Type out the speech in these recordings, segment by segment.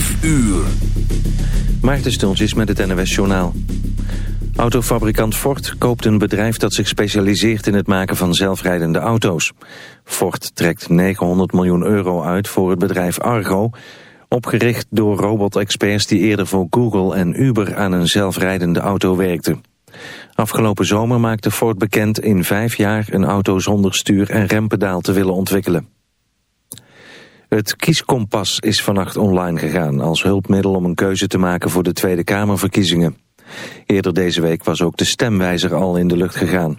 5 uur. Maarten Stultjes met het NWS Journaal. Autofabrikant Ford koopt een bedrijf dat zich specialiseert in het maken van zelfrijdende auto's. Ford trekt 900 miljoen euro uit voor het bedrijf Argo, opgericht door robot-experts die eerder voor Google en Uber aan een zelfrijdende auto werkten. Afgelopen zomer maakte Ford bekend in vijf jaar een auto zonder stuur en rempedaal te willen ontwikkelen. Het kieskompas is vannacht online gegaan als hulpmiddel om een keuze te maken voor de Tweede Kamerverkiezingen. Eerder deze week was ook de stemwijzer al in de lucht gegaan.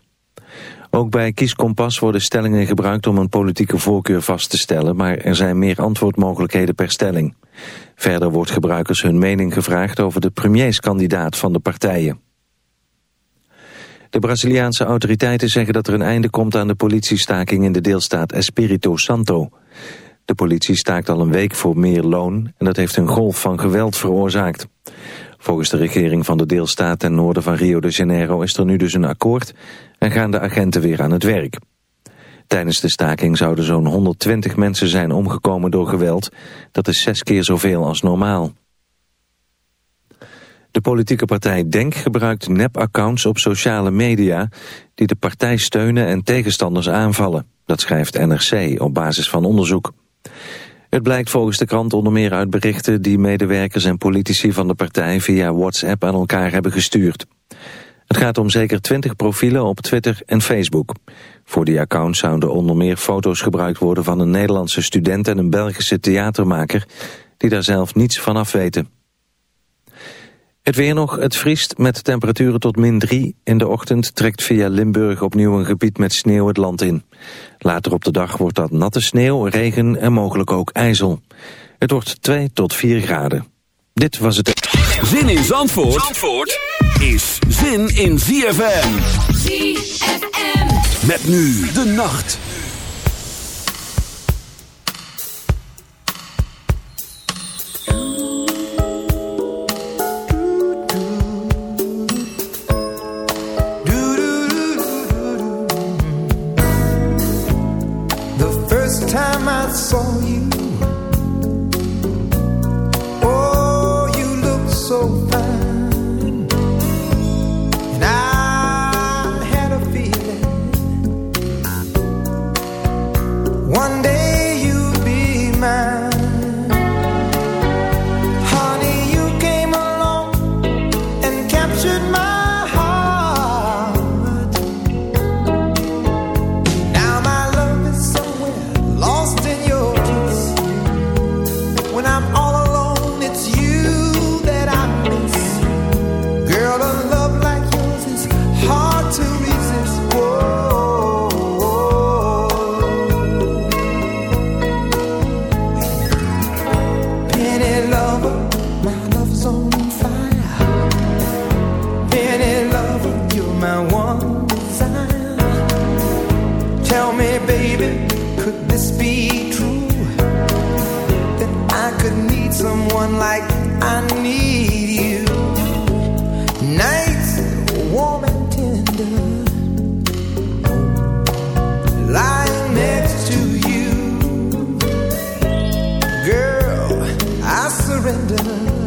Ook bij Kieskompas worden stellingen gebruikt om een politieke voorkeur vast te stellen, maar er zijn meer antwoordmogelijkheden per stelling. Verder wordt gebruikers hun mening gevraagd over de premierskandidaat van de partijen. De Braziliaanse autoriteiten zeggen dat er een einde komt aan de politiestaking in de deelstaat Espírito Santo. De politie staakt al een week voor meer loon en dat heeft een golf van geweld veroorzaakt. Volgens de regering van de deelstaat ten noorden van Rio de Janeiro is er nu dus een akkoord en gaan de agenten weer aan het werk. Tijdens de staking zouden zo'n 120 mensen zijn omgekomen door geweld. Dat is zes keer zoveel als normaal. De politieke partij DENK gebruikt nep-accounts op sociale media... die de partij steunen en tegenstanders aanvallen. Dat schrijft NRC op basis van onderzoek. Het blijkt volgens de krant onder meer uit berichten die medewerkers en politici van de partij via WhatsApp aan elkaar hebben gestuurd. Het gaat om zeker 20 profielen op Twitter en Facebook. Voor die accounts zouden onder meer foto's gebruikt worden van een Nederlandse student en een Belgische theatermaker die daar zelf niets van af weten. Het weer nog, het vriest met temperaturen tot min 3. In de ochtend trekt via Limburg opnieuw een gebied met sneeuw het land in. Later op de dag wordt dat natte sneeuw, regen en mogelijk ook ijzel. Het wordt 2 tot 4 graden. Dit was het... Zin in Zandvoort, Zandvoort is zin in ZFM. ZFM. Met nu de nacht. surrender.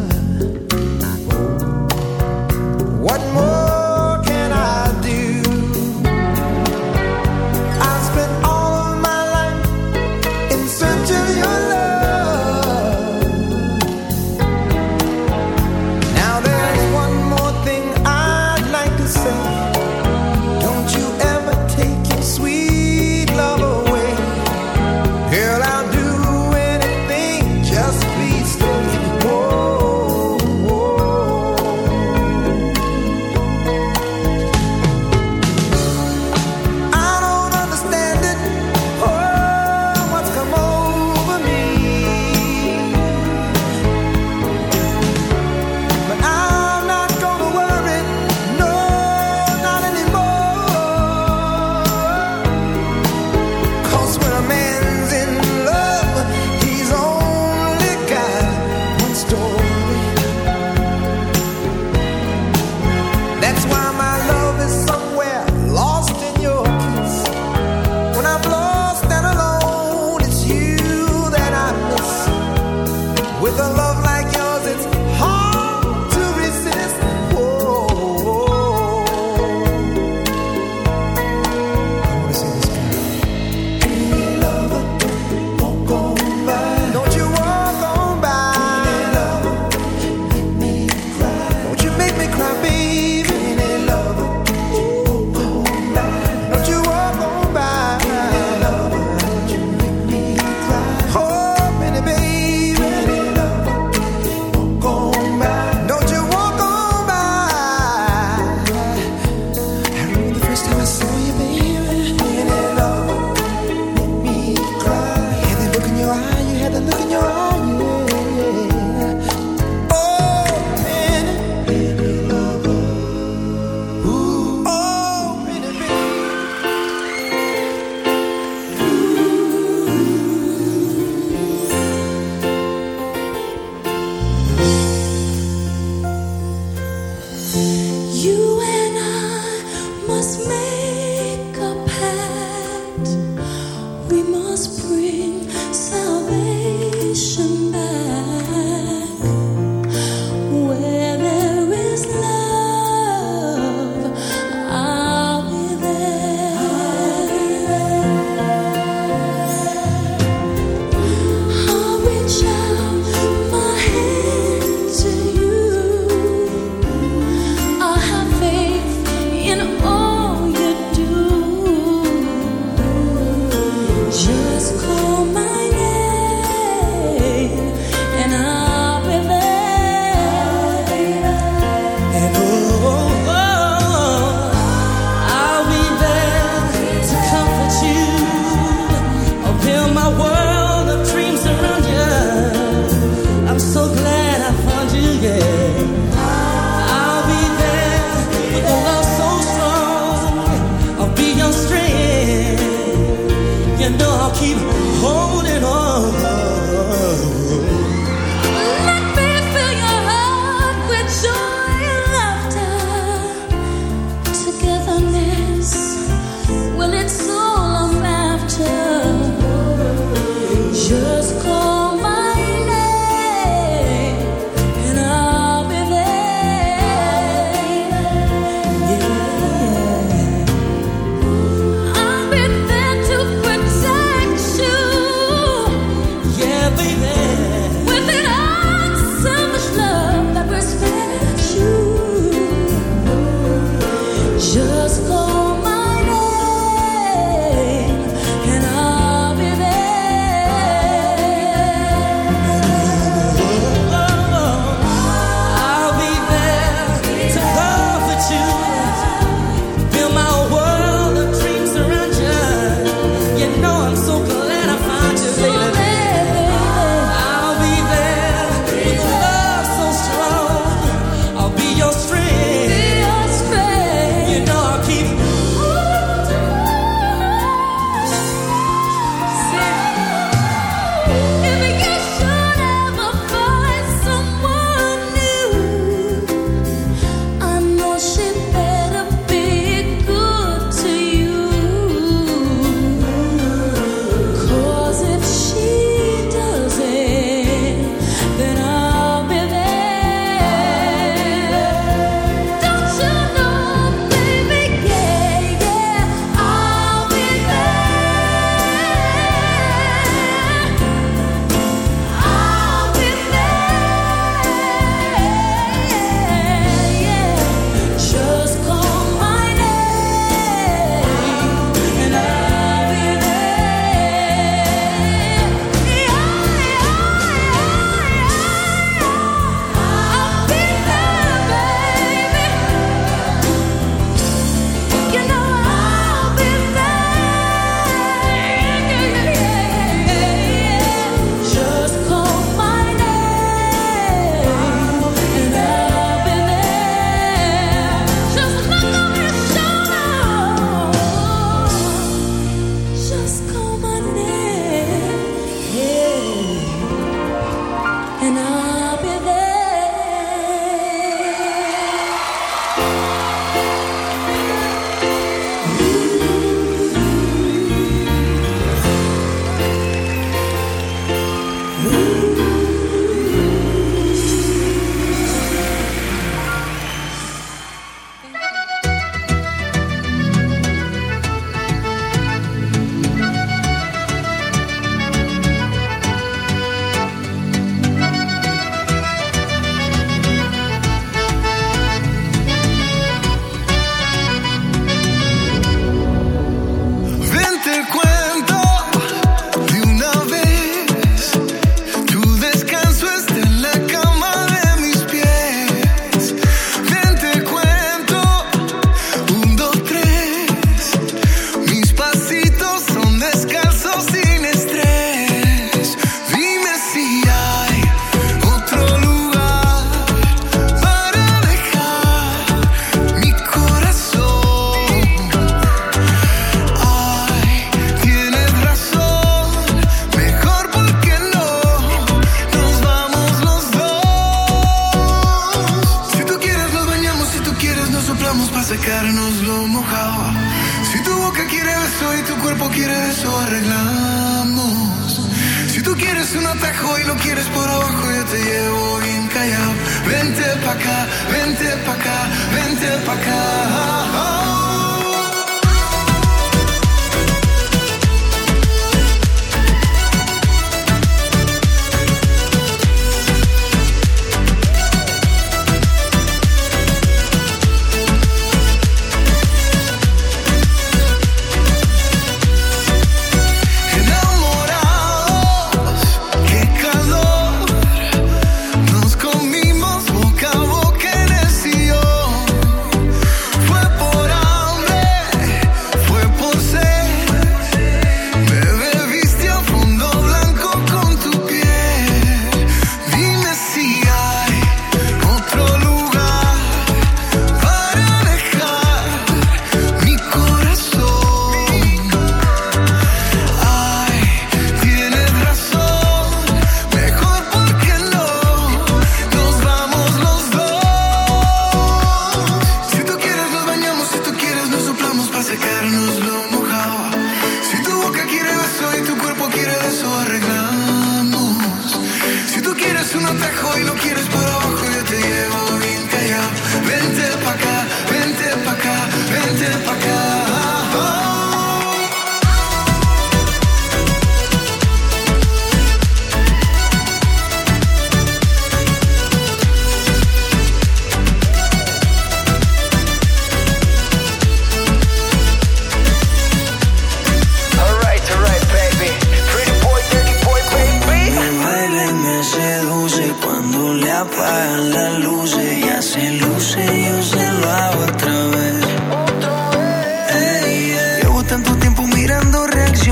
acá, vente pa' acá, vente pa'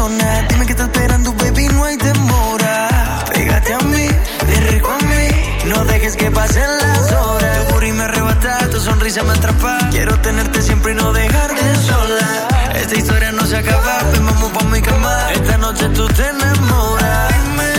Dime que estás esperando, baby, no hay demora. Pégate a mí, ven rico a mí. No dejes que pasen las horas. Tu y me arrebata, tu sonrisa me atrapa. Quiero tenerte siempre y no dejarte sola. Esta historia no se acaba, ven vamos pa' mi cama. Esta noche tú te enamoras. Dime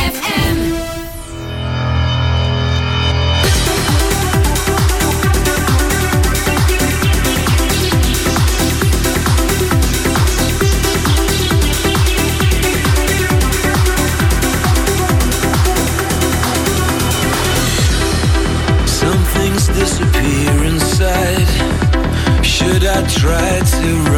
Try to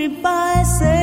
can reach me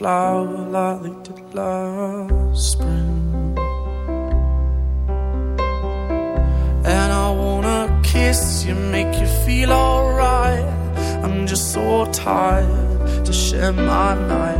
flower like they did last spring. And I wanna kiss you, make you feel alright. I'm just so tired to share my night.